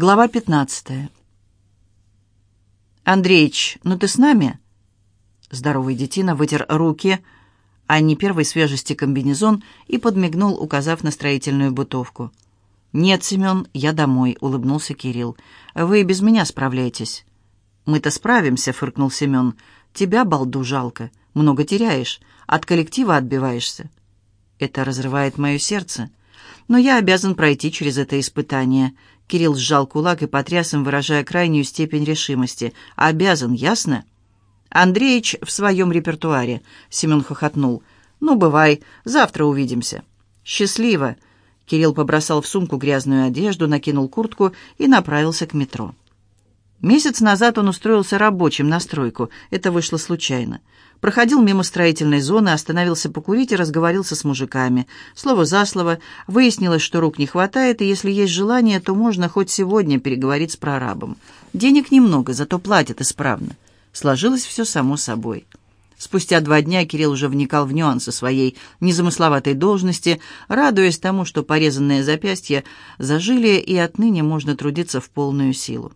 Глава 15. «Андреич, ну ты с нами?» Здоровый детина вытер руки, а не первой свежести комбинезон, и подмигнул, указав на строительную бытовку. «Нет, Семен, я домой», — улыбнулся Кирилл. «Вы без меня справляйтесь». «Мы-то справимся», — фыркнул Семен. «Тебя, балду, жалко. Много теряешь. От коллектива отбиваешься». «Это разрывает мое сердце. Но я обязан пройти через это испытание. Кирилл сжал кулак и потряс им, выражая крайнюю степень решимости. «Обязан, ясно?» «Андреич в своем репертуаре», — Семен хохотнул. «Ну, бывай, завтра увидимся». «Счастливо!» Кирилл побросал в сумку грязную одежду, накинул куртку и направился к метро. Месяц назад он устроился рабочим на стройку. Это вышло случайно. Проходил мимо строительной зоны, остановился покурить и разговорился с мужиками. Слово за слово. Выяснилось, что рук не хватает, и если есть желание, то можно хоть сегодня переговорить с прорабом. Денег немного, зато платят исправно. Сложилось все само собой. Спустя два дня Кирилл уже вникал в нюансы своей незамысловатой должности, радуясь тому, что порезанные запястья зажили, и отныне можно трудиться в полную силу.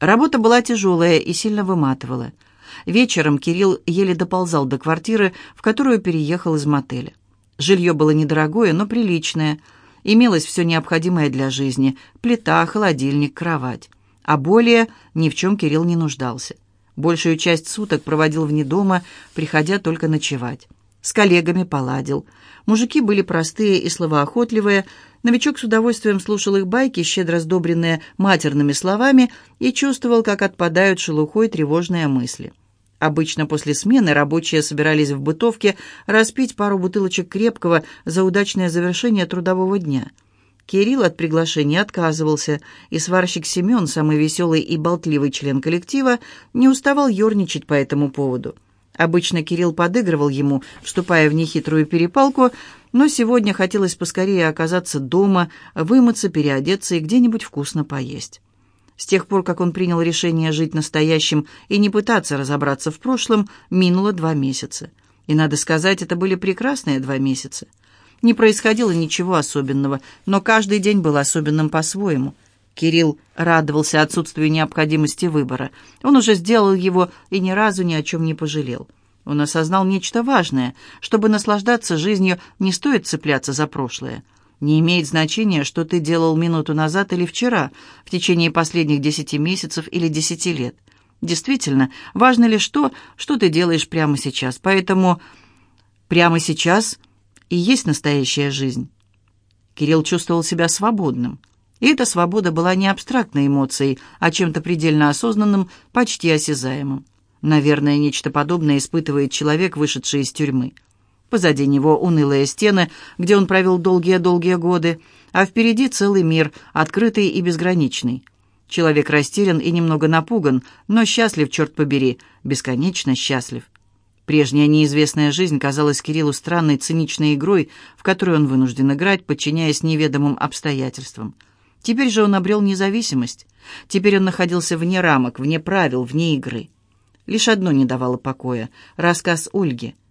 Работа была тяжелая и сильно выматывала – Вечером Кирилл еле доползал до квартиры, в которую переехал из мотеля. Жилье было недорогое, но приличное. Имелось все необходимое для жизни – плита, холодильник, кровать. А более ни в чем Кирилл не нуждался. Большую часть суток проводил вне дома, приходя только ночевать. С коллегами поладил. Мужики были простые и словоохотливые. Новичок с удовольствием слушал их байки, щедро сдобренные матерными словами, и чувствовал, как отпадают шелухой тревожные мысли. Обычно после смены рабочие собирались в бытовке распить пару бутылочек крепкого за удачное завершение трудового дня. Кирилл от приглашения отказывался, и сварщик Семен, самый веселый и болтливый член коллектива, не уставал ерничать по этому поводу. Обычно Кирилл подыгрывал ему, вступая в нехитрую перепалку, но сегодня хотелось поскорее оказаться дома, вымыться, переодеться и где-нибудь вкусно поесть. С тех пор, как он принял решение жить настоящим и не пытаться разобраться в прошлом, минуло два месяца. И, надо сказать, это были прекрасные два месяца. Не происходило ничего особенного, но каждый день был особенным по-своему. Кирилл радовался отсутствию необходимости выбора. Он уже сделал его и ни разу ни о чем не пожалел. Он осознал нечто важное. Чтобы наслаждаться жизнью, не стоит цепляться за прошлое. Не имеет значения, что ты делал минуту назад или вчера, в течение последних десяти месяцев или десяти лет. Действительно, важно лишь то, что ты делаешь прямо сейчас. Поэтому прямо сейчас и есть настоящая жизнь. Кирилл чувствовал себя свободным. И эта свобода была не абстрактной эмоцией, а чем-то предельно осознанным, почти осязаемым. Наверное, нечто подобное испытывает человек, вышедший из тюрьмы. Позади него унылые стены, где он провел долгие-долгие годы, а впереди целый мир, открытый и безграничный. Человек растерян и немного напуган, но счастлив, черт побери, бесконечно счастлив. Прежняя неизвестная жизнь казалась Кириллу странной циничной игрой, в которой он вынужден играть, подчиняясь неведомым обстоятельствам. Теперь же он обрел независимость. Теперь он находился вне рамок, вне правил, вне игры. Лишь одно не давало покоя — рассказ Ольги —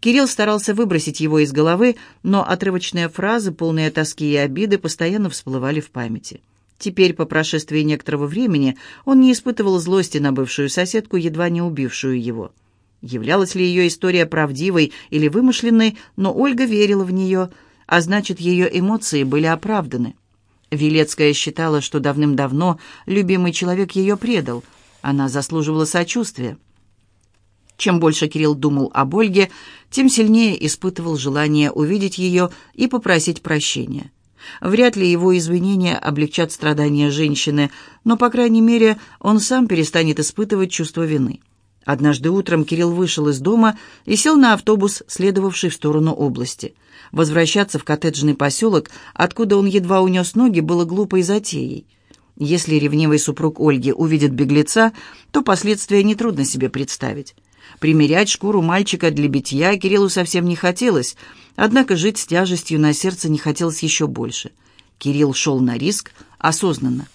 Кирилл старался выбросить его из головы, но отрывочные фразы, полные тоски и обиды, постоянно всплывали в памяти. Теперь, по прошествии некоторого времени, он не испытывал злости на бывшую соседку, едва не убившую его. Являлась ли ее история правдивой или вымышленной, но Ольга верила в нее, а значит, ее эмоции были оправданы. Велецкая считала, что давным-давно любимый человек ее предал. Она заслуживала сочувствия. Чем больше Кирилл думал об Ольге, тем сильнее испытывал желание увидеть ее и попросить прощения. Вряд ли его извинения облегчат страдания женщины, но, по крайней мере, он сам перестанет испытывать чувство вины. Однажды утром Кирилл вышел из дома и сел на автобус, следовавший в сторону области. Возвращаться в коттеджный поселок, откуда он едва унес ноги, было глупой затеей. Если ревнивый супруг Ольги увидит беглеца, то последствия нетрудно себе представить. Примерять шкуру мальчика для битья Кириллу совсем не хотелось, однако жить с тяжестью на сердце не хотелось еще больше. Кирилл шел на риск осознанно.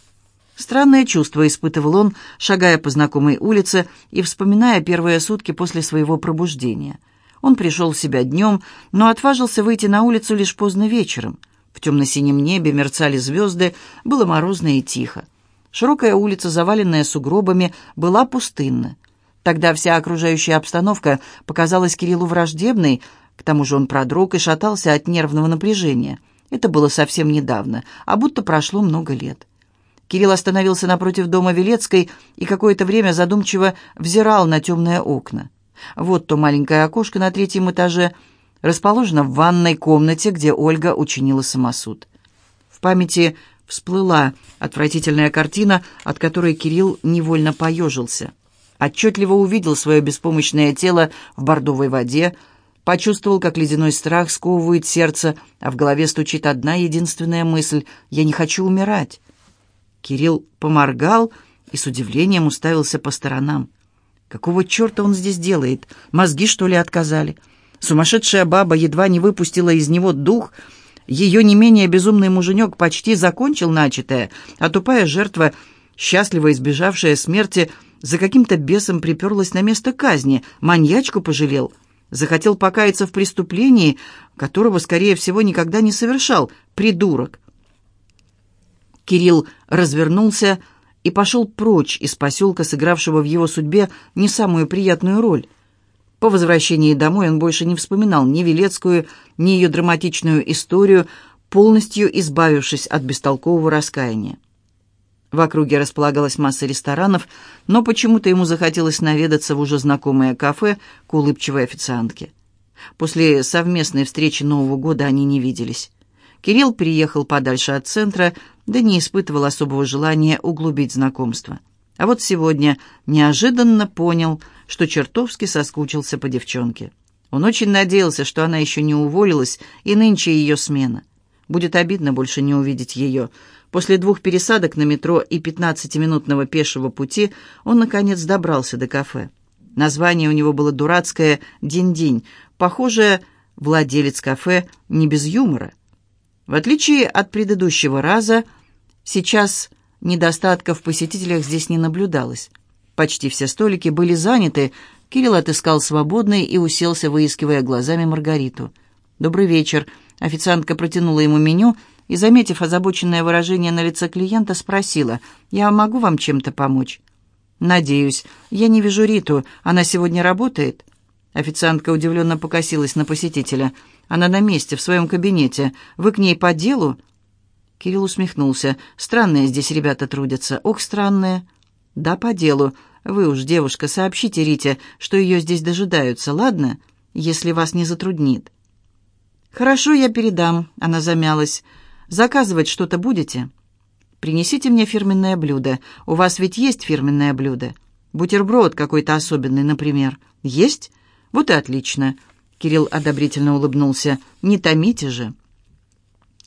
Странное чувство испытывал он, шагая по знакомой улице и вспоминая первые сутки после своего пробуждения. Он пришел в себя днем, но отважился выйти на улицу лишь поздно вечером. В темно-синем небе мерцали звезды, было морозно и тихо. Широкая улица, заваленная сугробами, была пустынна. Тогда вся окружающая обстановка показалась Кириллу враждебной, к тому же он продрог и шатался от нервного напряжения. Это было совсем недавно, а будто прошло много лет. Кирилл остановился напротив дома Велецкой и какое-то время задумчиво взирал на темные окна. Вот то маленькое окошко на третьем этаже, расположено в ванной комнате, где Ольга учинила самосуд. В памяти всплыла отвратительная картина, от которой Кирилл невольно поежился – отчетливо увидел свое беспомощное тело в бордовой воде, почувствовал, как ледяной страх сковывает сердце, а в голове стучит одна единственная мысль «Я не хочу умирать». Кирилл поморгал и с удивлением уставился по сторонам. Какого черта он здесь делает? Мозги, что ли, отказали? Сумасшедшая баба едва не выпустила из него дух. Ее не менее безумный муженек почти закончил начатое, а тупая жертва, счастливо избежавшая смерти, за каким-то бесом приперлась на место казни, маньячку пожалел, захотел покаяться в преступлении, которого, скорее всего, никогда не совершал, придурок. Кирилл развернулся и пошел прочь из поселка, сыгравшего в его судьбе не самую приятную роль. По возвращении домой он больше не вспоминал ни Велецкую, ни ее драматичную историю, полностью избавившись от бестолкового раскаяния. В округе располагалась масса ресторанов, но почему-то ему захотелось наведаться в уже знакомое кафе к улыбчивой официантке. После совместной встречи Нового года они не виделись. Кирилл переехал подальше от центра, да не испытывал особого желания углубить знакомство. А вот сегодня неожиданно понял, что чертовски соскучился по девчонке. Он очень надеялся, что она еще не уволилась, и нынче ее смена. Будет обидно больше не увидеть ее, После двух пересадок на метро и 15-минутного пешего пути он, наконец, добрался до кафе. Название у него было дурацкое «Динь-динь». Похоже, владелец кафе не без юмора. В отличие от предыдущего раза, сейчас недостатков в посетителях здесь не наблюдалось. Почти все столики были заняты. Кирилл отыскал свободный и уселся, выискивая глазами Маргариту. «Добрый вечер». Официантка протянула ему меню – и, заметив озабоченное выражение на лице клиента, спросила, «Я могу вам чем-то помочь?» «Надеюсь. Я не вижу Риту. Она сегодня работает?» Официантка удивленно покосилась на посетителя. «Она на месте, в своем кабинете. Вы к ней по делу?» Кирилл усмехнулся. «Странные здесь ребята трудятся. Ох, странные». «Да, по делу. Вы уж, девушка, сообщите Рите, что ее здесь дожидаются, ладно? Если вас не затруднит». «Хорошо, я передам», — она замялась. Заказывать что-то будете? Принесите мне фирменное блюдо. У вас ведь есть фирменное блюдо? Бутерброд какой-то особенный, например. Есть? Вот и отлично. Кирилл одобрительно улыбнулся. Не томите же.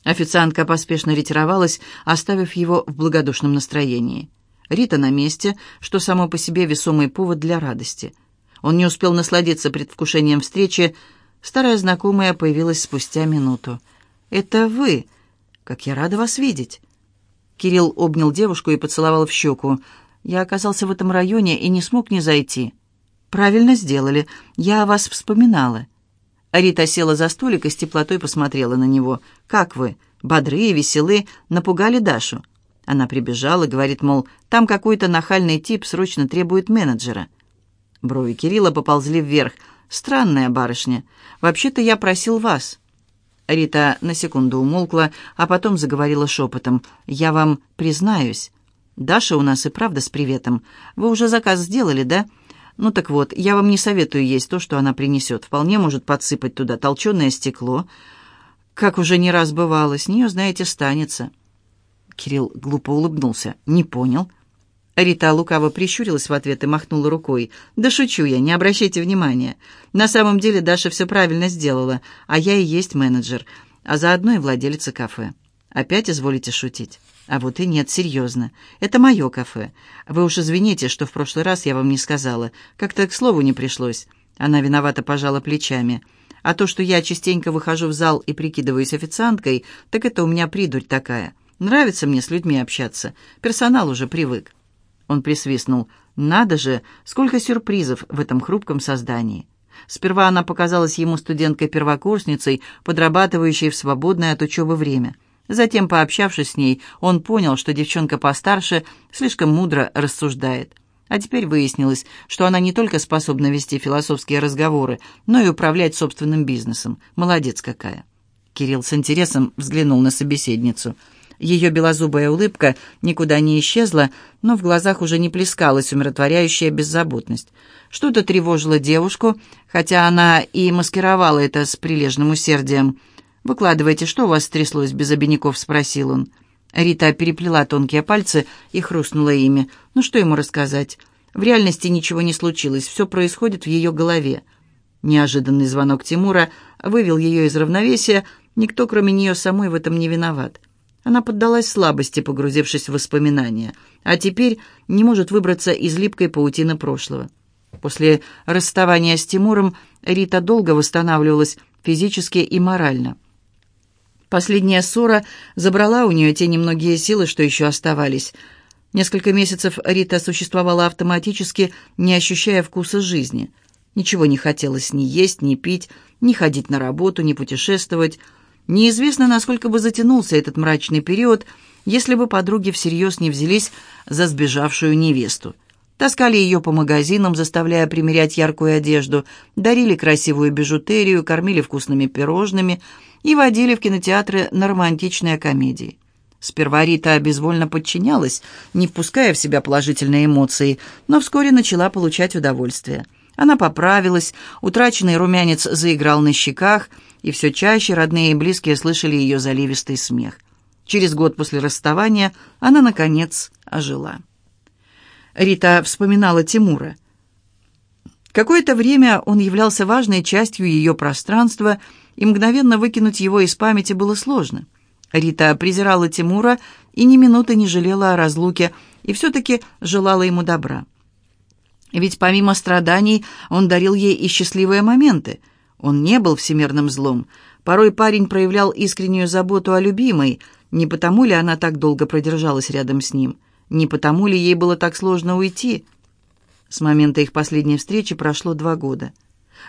Официантка поспешно ретировалась, оставив его в благодушном настроении. Рита на месте, что само по себе весомый повод для радости. Он не успел насладиться предвкушением встречи. Старая знакомая появилась спустя минуту. «Это вы?» «Как я рада вас видеть!» Кирилл обнял девушку и поцеловал в щеку. «Я оказался в этом районе и не смог не зайти». «Правильно сделали. Я о вас вспоминала». Рита села за столик и с теплотой посмотрела на него. «Как вы? Бодрые, веселы, напугали Дашу». Она прибежала, говорит, мол, там какой-то нахальный тип срочно требует менеджера. Брови Кирилла поползли вверх. «Странная барышня. Вообще-то я просил вас». Рита на секунду умолкла, а потом заговорила шепотом. «Я вам признаюсь. Даша у нас и правда с приветом. Вы уже заказ сделали, да? Ну так вот, я вам не советую есть то, что она принесет. Вполне может подсыпать туда толченое стекло. Как уже не раз бывало, с нее, знаете, станется». Кирилл глупо улыбнулся. «Не понял». Рита лукаво прищурилась в ответ и махнула рукой. «Да шучу я, не обращайте внимания. На самом деле Даша все правильно сделала, а я и есть менеджер, а заодно и владелица кафе. Опять изволите шутить?» «А вот и нет, серьезно. Это мое кафе. Вы уж извините, что в прошлый раз я вам не сказала. Как-то к слову не пришлось». Она виновато пожала плечами. «А то, что я частенько выхожу в зал и прикидываюсь официанткой, так это у меня придурь такая. Нравится мне с людьми общаться. Персонал уже привык». Он присвистнул. «Надо же, сколько сюрпризов в этом хрупком создании!» Сперва она показалась ему студенткой-первокурсницей, подрабатывающей в свободное от учебы время. Затем, пообщавшись с ней, он понял, что девчонка постарше слишком мудро рассуждает. А теперь выяснилось, что она не только способна вести философские разговоры, но и управлять собственным бизнесом. Молодец какая. Кирилл с интересом взглянул на собеседницу. Ее белозубая улыбка никуда не исчезла, но в глазах уже не плескалась умиротворяющая беззаботность. Что-то тревожило девушку, хотя она и маскировала это с прилежным усердием. «Выкладывайте, что у вас стряслось?» — без обиняков спросил он. Рита переплела тонкие пальцы и хрустнула ими. Ну что ему рассказать? В реальности ничего не случилось, все происходит в ее голове. Неожиданный звонок Тимура вывел ее из равновесия, никто, кроме нее самой, в этом не виноват. Она поддалась слабости, погрузившись в воспоминания, а теперь не может выбраться из липкой паутины прошлого. После расставания с Тимуром Рита долго восстанавливалась физически и морально. Последняя ссора забрала у нее те немногие силы, что еще оставались. Несколько месяцев Рита существовала автоматически, не ощущая вкуса жизни. Ничего не хотелось ни есть, ни пить, ни ходить на работу, ни путешествовать. Неизвестно, насколько бы затянулся этот мрачный период, если бы подруги всерьез не взялись за сбежавшую невесту. Таскали ее по магазинам, заставляя примерять яркую одежду, дарили красивую бижутерию, кормили вкусными пирожными – и водили в кинотеатры на романтичные комедии. Сперва Рита безвольно подчинялась, не впуская в себя положительные эмоции, но вскоре начала получать удовольствие. Она поправилась, утраченный румянец заиграл на щеках, и все чаще родные и близкие слышали ее заливистый смех. Через год после расставания она, наконец, ожила. Рита вспоминала Тимура. Какое-то время он являлся важной частью ее пространства – и мгновенно выкинуть его из памяти было сложно. Рита презирала Тимура и ни минуты не жалела о разлуке, и все-таки желала ему добра. Ведь помимо страданий он дарил ей и счастливые моменты. Он не был всемирным злом. Порой парень проявлял искреннюю заботу о любимой, не потому ли она так долго продержалась рядом с ним, не потому ли ей было так сложно уйти. С момента их последней встречи прошло два года.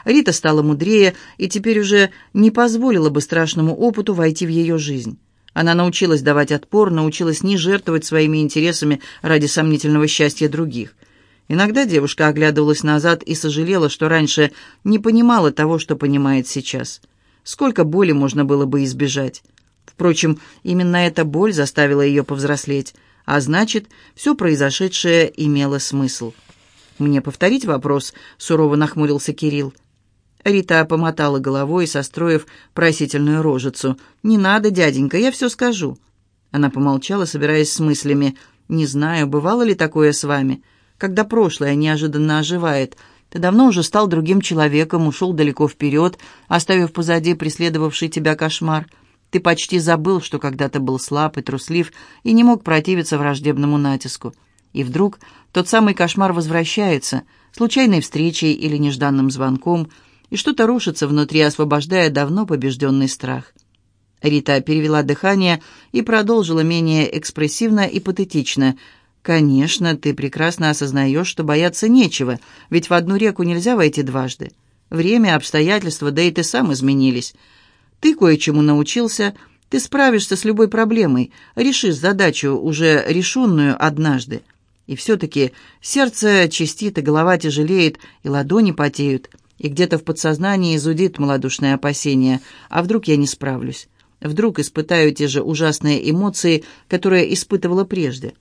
Рита стала мудрее и теперь уже не позволила бы страшному опыту войти в ее жизнь. Она научилась давать отпор, научилась не жертвовать своими интересами ради сомнительного счастья других. Иногда девушка оглядывалась назад и сожалела, что раньше не понимала того, что понимает сейчас. Сколько боли можно было бы избежать. Впрочем, именно эта боль заставила ее повзрослеть, а значит, все произошедшее имело смысл. «Мне повторить вопрос?» — сурово нахмурился Кирилл. Рита помотала головой, состроив просительную рожицу. «Не надо, дяденька, я все скажу». Она помолчала, собираясь с мыслями. «Не знаю, бывало ли такое с вами, когда прошлое неожиданно оживает. Ты давно уже стал другим человеком, ушел далеко вперед, оставив позади преследовавший тебя кошмар. Ты почти забыл, что когда-то был слаб и труслив и не мог противиться враждебному натиску. И вдруг тот самый кошмар возвращается, случайной встречей или нежданным звонком – и что-то рушится внутри, освобождая давно побежденный страх. Рита перевела дыхание и продолжила менее экспрессивно и патетично. «Конечно, ты прекрасно осознаешь, что бояться нечего, ведь в одну реку нельзя войти дважды. Время, обстоятельства, да и ты сам изменились. Ты кое-чему научился, ты справишься с любой проблемой, решишь задачу, уже решенную однажды. И все-таки сердце чистит, и голова тяжелеет, и ладони потеют» и где-то в подсознании изудит малодушное опасение. А вдруг я не справлюсь? Вдруг испытаю те же ужасные эмоции, которые испытывала прежде?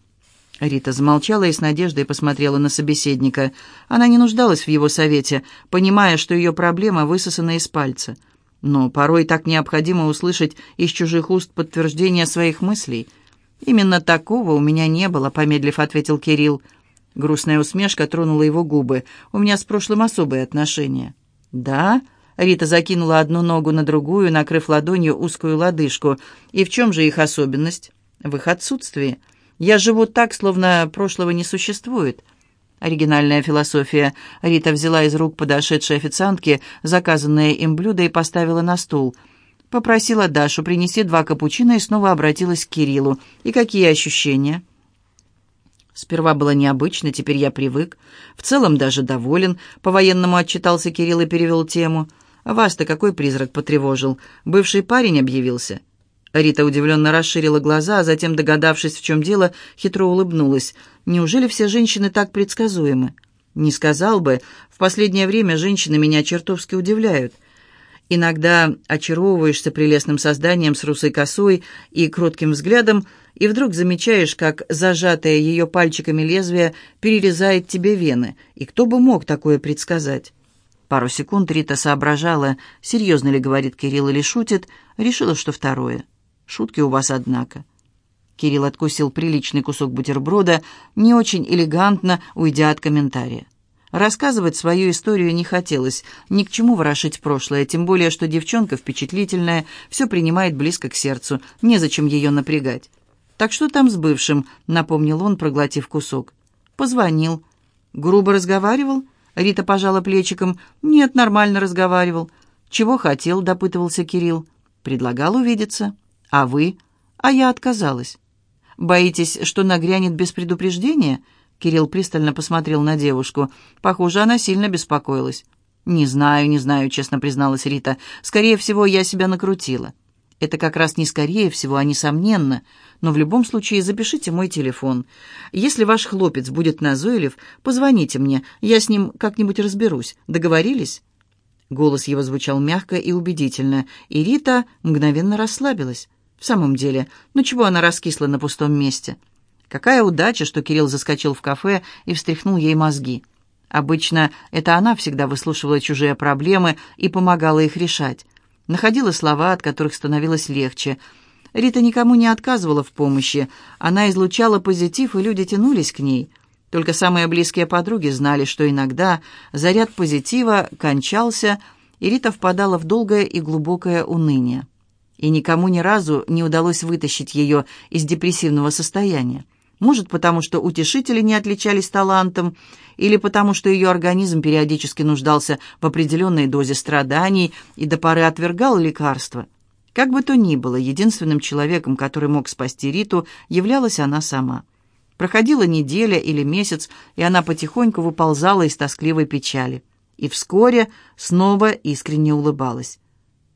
Рита замолчала и с надеждой посмотрела на собеседника. Она не нуждалась в его совете, понимая, что ее проблема высосана из пальца. Но порой так необходимо услышать из чужих уст подтверждение своих мыслей. «Именно такого у меня не было», — помедлив ответил Кирилл. Грустная усмешка тронула его губы. «У меня с прошлым особые отношения». «Да?» Рита закинула одну ногу на другую, накрыв ладонью узкую лодыжку. «И в чем же их особенность?» «В их отсутствии. Я живу так, словно прошлого не существует». Оригинальная философия. Рита взяла из рук подошедшей официантки заказанное им блюдо и поставила на стол. Попросила Дашу принести два капучино и снова обратилась к Кириллу. «И какие ощущения?» Сперва было необычно, теперь я привык. В целом даже доволен. По-военному отчитался Кирилл и перевел тему. «Вас-то какой призрак потревожил? Бывший парень объявился?» Рита удивленно расширила глаза, а затем, догадавшись, в чем дело, хитро улыбнулась. «Неужели все женщины так предсказуемы?» «Не сказал бы. В последнее время женщины меня чертовски удивляют. Иногда очаровываешься прелестным созданием с русой косой и кротким взглядом, и вдруг замечаешь, как зажатое ее пальчиками лезвие перерезает тебе вены. И кто бы мог такое предсказать? Пару секунд Рита соображала, серьезно ли говорит Кирилл или шутит, решила, что второе. Шутки у вас, однако. Кирилл откусил приличный кусок бутерброда, не очень элегантно, уйдя от комментария. Рассказывать свою историю не хотелось, ни к чему ворошить прошлое, тем более, что девчонка впечатлительная, все принимает близко к сердцу, незачем ее напрягать. «Так что там с бывшим?» — напомнил он, проглотив кусок. «Позвонил». «Грубо разговаривал?» Рита пожала плечиком. «Нет, нормально разговаривал». «Чего хотел?» — допытывался Кирилл. «Предлагал увидеться». «А вы?» «А я отказалась». «Боитесь, что нагрянет без предупреждения?» Кирилл пристально посмотрел на девушку. Похоже, она сильно беспокоилась. «Не знаю, не знаю», — честно призналась Рита. «Скорее всего, я себя накрутила». «Это как раз не скорее всего, а несомненно. Но в любом случае запишите мой телефон. Если ваш хлопец будет назойлив, позвоните мне, я с ним как-нибудь разберусь. Договорились?» Голос его звучал мягко и убедительно, и Рита мгновенно расслабилась. «В самом деле, ну чего она раскисла на пустом месте?» Какая удача, что Кирилл заскочил в кафе и встряхнул ей мозги. Обычно это она всегда выслушивала чужие проблемы и помогала их решать. Находила слова, от которых становилось легче. Рита никому не отказывала в помощи. Она излучала позитив, и люди тянулись к ней. Только самые близкие подруги знали, что иногда заряд позитива кончался, и Рита впадала в долгое и глубокое уныние. И никому ни разу не удалось вытащить ее из депрессивного состояния. Может, потому что утешители не отличались талантом, или потому что ее организм периодически нуждался в определенной дозе страданий и до поры отвергал лекарства. Как бы то ни было, единственным человеком, который мог спасти Риту, являлась она сама. Проходила неделя или месяц, и она потихоньку выползала из тоскливой печали. И вскоре снова искренне улыбалась.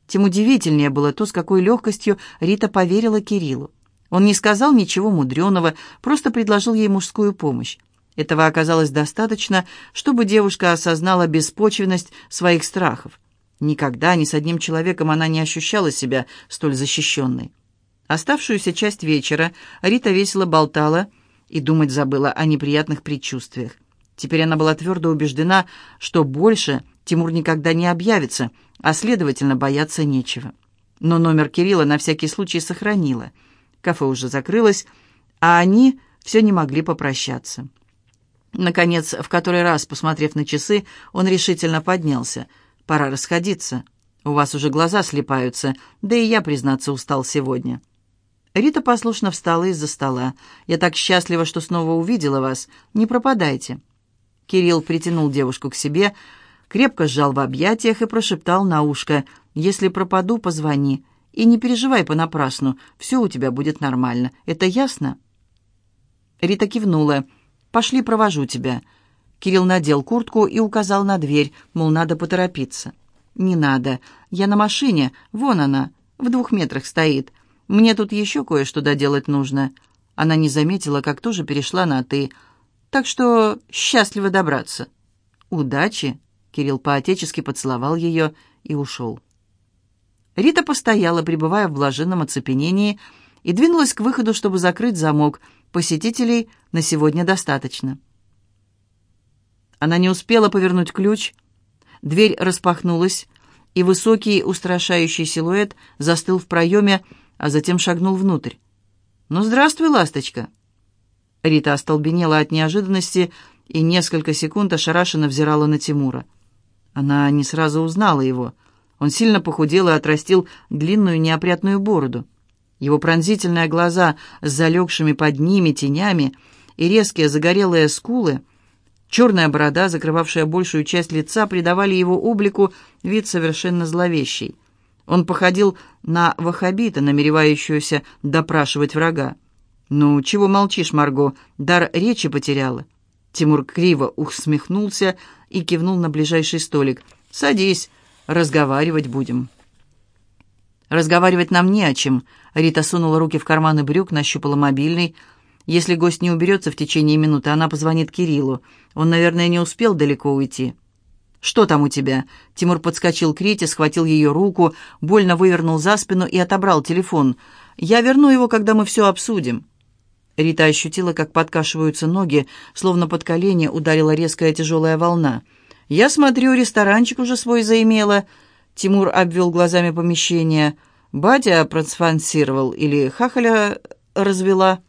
Тем удивительнее было то, с какой легкостью Рита поверила Кириллу. Он не сказал ничего мудреного, просто предложил ей мужскую помощь. Этого оказалось достаточно, чтобы девушка осознала беспочвенность своих страхов. Никогда ни с одним человеком она не ощущала себя столь защищенной. Оставшуюся часть вечера Рита весело болтала и думать забыла о неприятных предчувствиях. Теперь она была твердо убеждена, что больше Тимур никогда не объявится, а, следовательно, бояться нечего. Но номер Кирилла на всякий случай сохранила – Кафе уже закрылось, а они все не могли попрощаться. Наконец, в который раз, посмотрев на часы, он решительно поднялся. «Пора расходиться. У вас уже глаза слепаются, да и я, признаться, устал сегодня». Рита послушно встала из-за стола. «Я так счастлива, что снова увидела вас. Не пропадайте». Кирилл притянул девушку к себе, крепко сжал в объятиях и прошептал на ушко. «Если пропаду, позвони. И не переживай понапрасну, все у тебя будет нормально. Это ясно?» Рита кивнула. «Пошли, провожу тебя». Кирилл надел куртку и указал на дверь, мол, надо поторопиться. «Не надо. Я на машине. Вон она. В двух метрах стоит. Мне тут еще кое-что доделать нужно». Она не заметила, как тоже перешла на «ты». «Так что счастливо добраться». «Удачи!» Кирилл поотечески поцеловал ее и ушел. Рита постояла, пребывая в блаженном оцепенении, и двинулась к выходу, чтобы закрыть замок. Посетителей на сегодня достаточно. Она не успела повернуть ключ. Дверь распахнулась, и высокий устрашающий силуэт застыл в проеме, а затем шагнул внутрь. «Ну, здравствуй, ласточка!» Рита остолбенела от неожиданности и несколько секунд ошарашенно взирала на Тимура. Она не сразу узнала его — он сильно похудел и отрастил длинную неопрятную бороду. Его пронзительные глаза с залегшими под ними тенями и резкие загорелые скулы, черная борода, закрывавшая большую часть лица, придавали его облику вид совершенно зловещий. Он походил на вахабита, намеревающегося допрашивать врага. «Ну, чего молчишь, Марго? Дар речи потеряла». Тимур криво усмехнулся и кивнул на ближайший столик. «Садись, разговаривать будем». «Разговаривать нам не о чем». Рита сунула руки в карманы брюк, нащупала мобильный. Если гость не уберется в течение минуты, она позвонит Кириллу. Он, наверное, не успел далеко уйти. «Что там у тебя?» Тимур подскочил к Рите, схватил ее руку, больно вывернул за спину и отобрал телефон. «Я верну его, когда мы все обсудим». Рита ощутила, как подкашиваются ноги, словно под колени ударила резкая тяжелая волна. «Я смотрю, ресторанчик уже свой заимела», Тимур обвел глазами помещение. «Батя проспонсировал или хахаля развела?»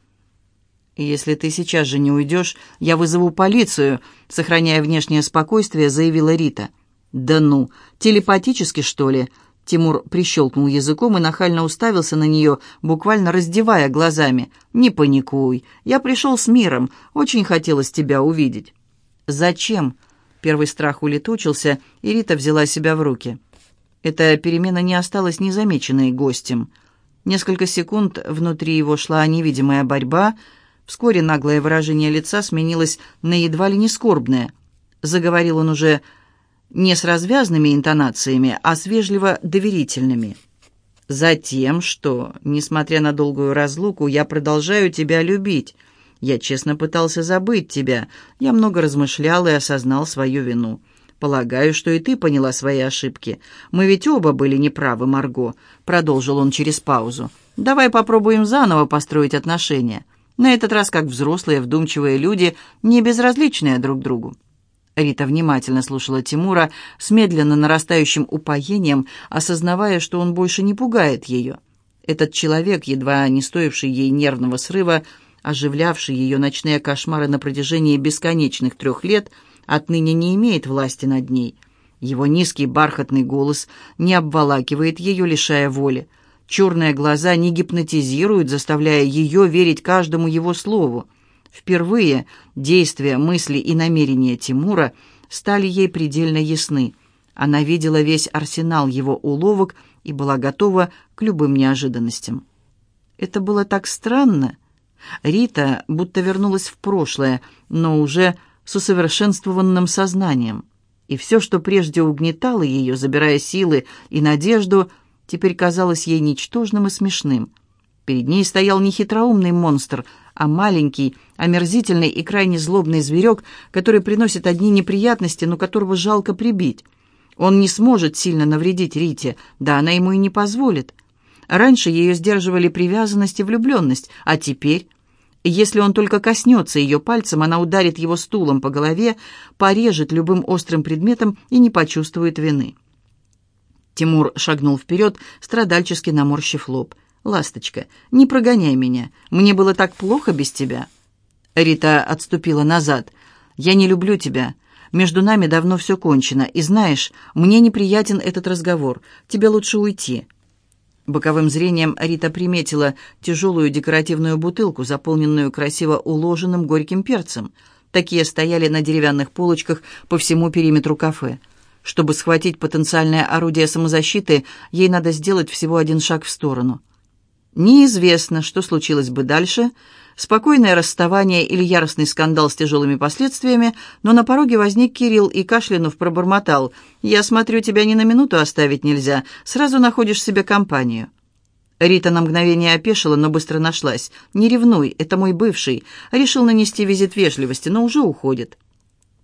«Если ты сейчас же не уйдешь, я вызову полицию», — сохраняя внешнее спокойствие, заявила Рита. «Да ну, телепатически, что ли?» Тимур прищелкнул языком и нахально уставился на нее, буквально раздевая глазами. «Не паникуй. Я пришел с миром. Очень хотелось тебя увидеть». «Зачем?» Первый страх улетучился, и Рита взяла себя в руки. Эта перемена не осталась незамеченной гостем. Несколько секунд внутри его шла невидимая борьба. Вскоре наглое выражение лица сменилось на едва ли не скорбное. Заговорил он уже не с развязными интонациями, а с вежливо-доверительными. «Затем, что, несмотря на долгую разлуку, я продолжаю тебя любить. Я честно пытался забыть тебя. Я много размышлял и осознал свою вину». «Полагаю, что и ты поняла свои ошибки. Мы ведь оба были неправы, Марго», — продолжил он через паузу. «Давай попробуем заново построить отношения. На этот раз как взрослые, вдумчивые люди, не безразличные друг другу». Рита внимательно слушала Тимура с медленно нарастающим упоением, осознавая, что он больше не пугает ее. Этот человек, едва не стоивший ей нервного срыва, оживлявший ее ночные кошмары на протяжении бесконечных трех лет — отныне не имеет власти над ней. Его низкий бархатный голос не обволакивает ее, лишая воли. Черные глаза не гипнотизируют, заставляя ее верить каждому его слову. Впервые действия, мысли и намерения Тимура стали ей предельно ясны. Она видела весь арсенал его уловок и была готова к любым неожиданностям. Это было так странно. Рита будто вернулась в прошлое, но уже с усовершенствованным сознанием. И все, что прежде угнетало ее, забирая силы и надежду, теперь казалось ей ничтожным и смешным. Перед ней стоял не хитроумный монстр, а маленький, омерзительный и крайне злобный зверек, который приносит одни неприятности, но которого жалко прибить. Он не сможет сильно навредить Рите, да она ему и не позволит. Раньше ее сдерживали привязанность и влюбленность, а теперь если он только коснется ее пальцем, она ударит его стулом по голове, порежет любым острым предметом и не почувствует вины. Тимур шагнул вперед, страдальчески наморщив лоб. «Ласточка, не прогоняй меня. Мне было так плохо без тебя». Рита отступила назад. «Я не люблю тебя. Между нами давно все кончено. И знаешь, мне неприятен этот разговор. Тебе лучше уйти. Боковым зрением Рита приметила тяжелую декоративную бутылку, заполненную красиво уложенным горьким перцем. Такие стояли на деревянных полочках по всему периметру кафе. Чтобы схватить потенциальное орудие самозащиты, ей надо сделать всего один шаг в сторону. Неизвестно, что случилось бы дальше – спокойное расставание или яростный скандал с тяжелыми последствиями, но на пороге возник Кирилл и кашлянув пробормотал. «Я смотрю, тебя ни на минуту оставить нельзя. Сразу находишь себе компанию». Рита на мгновение опешила, но быстро нашлась. «Не ревнуй, это мой бывший. Решил нанести визит вежливости, но уже уходит».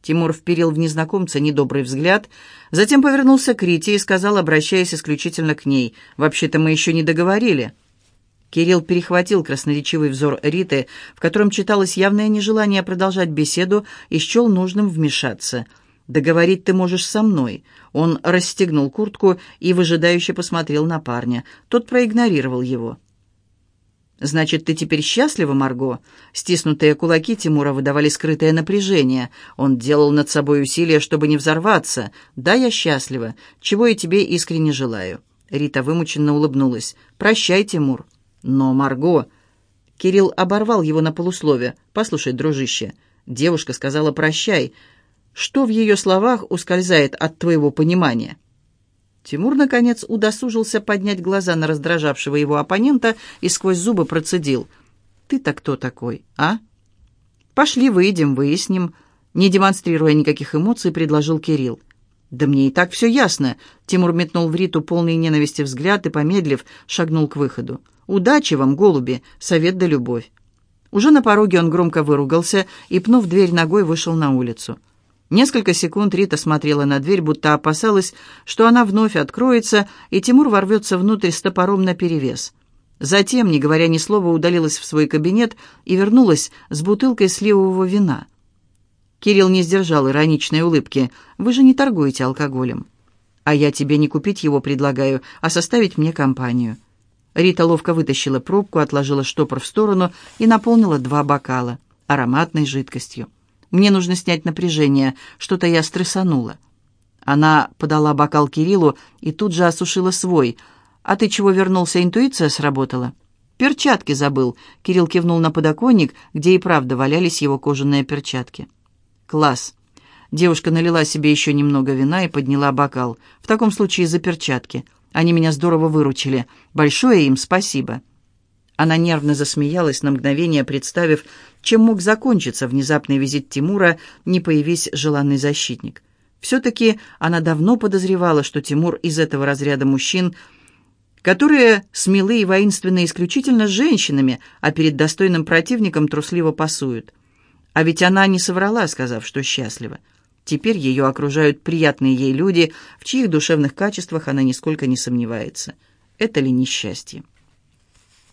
Тимур вперил в незнакомца недобрый взгляд, затем повернулся к Рите и сказал, обращаясь исключительно к ней, «Вообще-то мы еще не договорили». Кирилл перехватил красноречивый взор Риты, в котором читалось явное нежелание продолжать беседу, и счел нужным вмешаться. «Договорить ты можешь со мной». Он расстегнул куртку и выжидающе посмотрел на парня. Тот проигнорировал его. «Значит, ты теперь счастлива, Марго?» Стиснутые кулаки Тимура выдавали скрытое напряжение. Он делал над собой усилия, чтобы не взорваться. «Да, я счастлива, чего и тебе искренне желаю». Рита вымученно улыбнулась. «Прощай, Тимур». Но Марго... Кирилл оборвал его на полуслове. «Послушай, дружище, девушка сказала «прощай». Что в ее словах ускользает от твоего понимания?» Тимур, наконец, удосужился поднять глаза на раздражавшего его оппонента и сквозь зубы процедил. «Ты-то кто такой, а?» «Пошли, выйдем, выясним», — не демонстрируя никаких эмоций, предложил Кирилл. «Да мне и так все ясно», — Тимур метнул в Риту полный ненависти взгляд и, помедлив, шагнул к выходу. «Удачи вам, голуби! Совет да любовь!» Уже на пороге он громко выругался и, пнув дверь ногой, вышел на улицу. Несколько секунд Рита смотрела на дверь, будто опасалась, что она вновь откроется, и Тимур ворвется внутрь с топором наперевес. Затем, не говоря ни слова, удалилась в свой кабинет и вернулась с бутылкой сливового вина. Кирилл не сдержал ироничной улыбки. «Вы же не торгуете алкоголем». «А я тебе не купить его предлагаю, а составить мне компанию». Рита ловко вытащила пробку, отложила штопор в сторону и наполнила два бокала ароматной жидкостью. «Мне нужно снять напряжение, что-то я стрессанула». Она подала бокал Кириллу и тут же осушила свой. «А ты чего вернулся, интуиция сработала?» «Перчатки забыл», — Кирилл кивнул на подоконник, где и правда валялись его кожаные перчатки. «Класс!» Девушка налила себе еще немного вина и подняла бокал. «В таком случае за перчатки. Они меня здорово выручили. Большое им спасибо». Она нервно засмеялась на мгновение, представив, чем мог закончиться внезапный визит Тимура, не появись желанный защитник. Все-таки она давно подозревала, что Тимур из этого разряда мужчин, которые смелые и воинственные исключительно с женщинами, а перед достойным противником трусливо пасуют. А ведь она не соврала, сказав, что счастлива. Теперь ее окружают приятные ей люди, в чьих душевных качествах она нисколько не сомневается. Это ли несчастье?